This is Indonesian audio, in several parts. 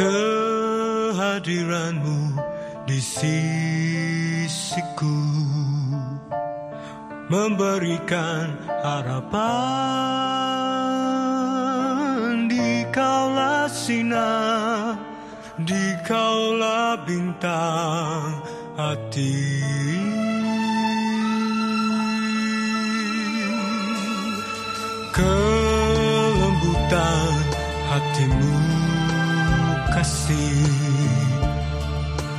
kehadiranmu di sisiku memberikan harapan di kala sinar di kala bintang hati. Kelembutan hatimu kasih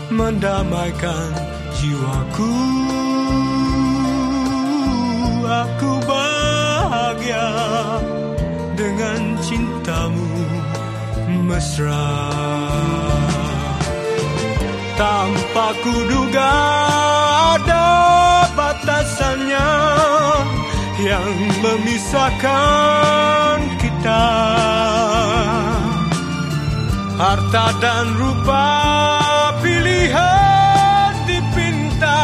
mendamaikan jiwaku. Aku bahagia dengan cintamu mesra tanpa kuduga ada batasannya yang memisahkan kita. Harta dan rupa pilihan dipinta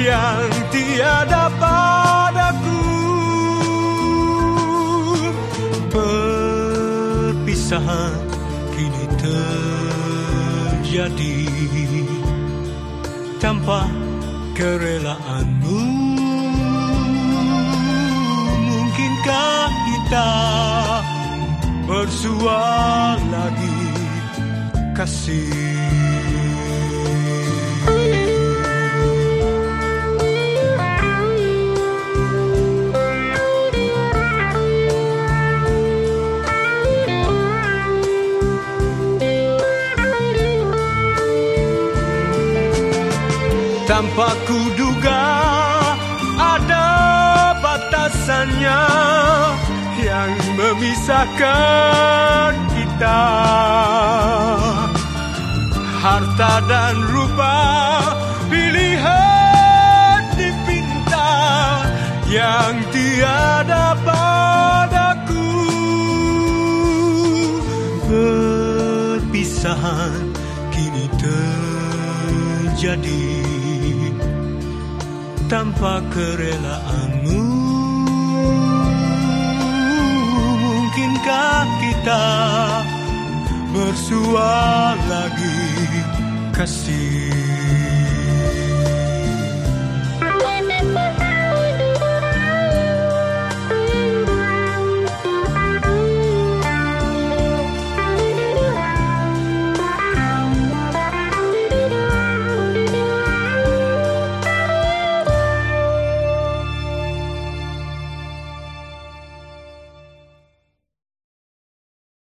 yang tiada padaku. Perpisahan kini terjadi. Tanpa kerelaanmu. Mungkinkah kita bersua lagi kasih tanpa kuduga ada batasannya yang memisahkan kita. Harta dan rupa pilihan dipinta yang tiada padaku. Perpisahan kini terjadi tanpa kerelaanmu. Mungkinkah kita bersua lagi kasih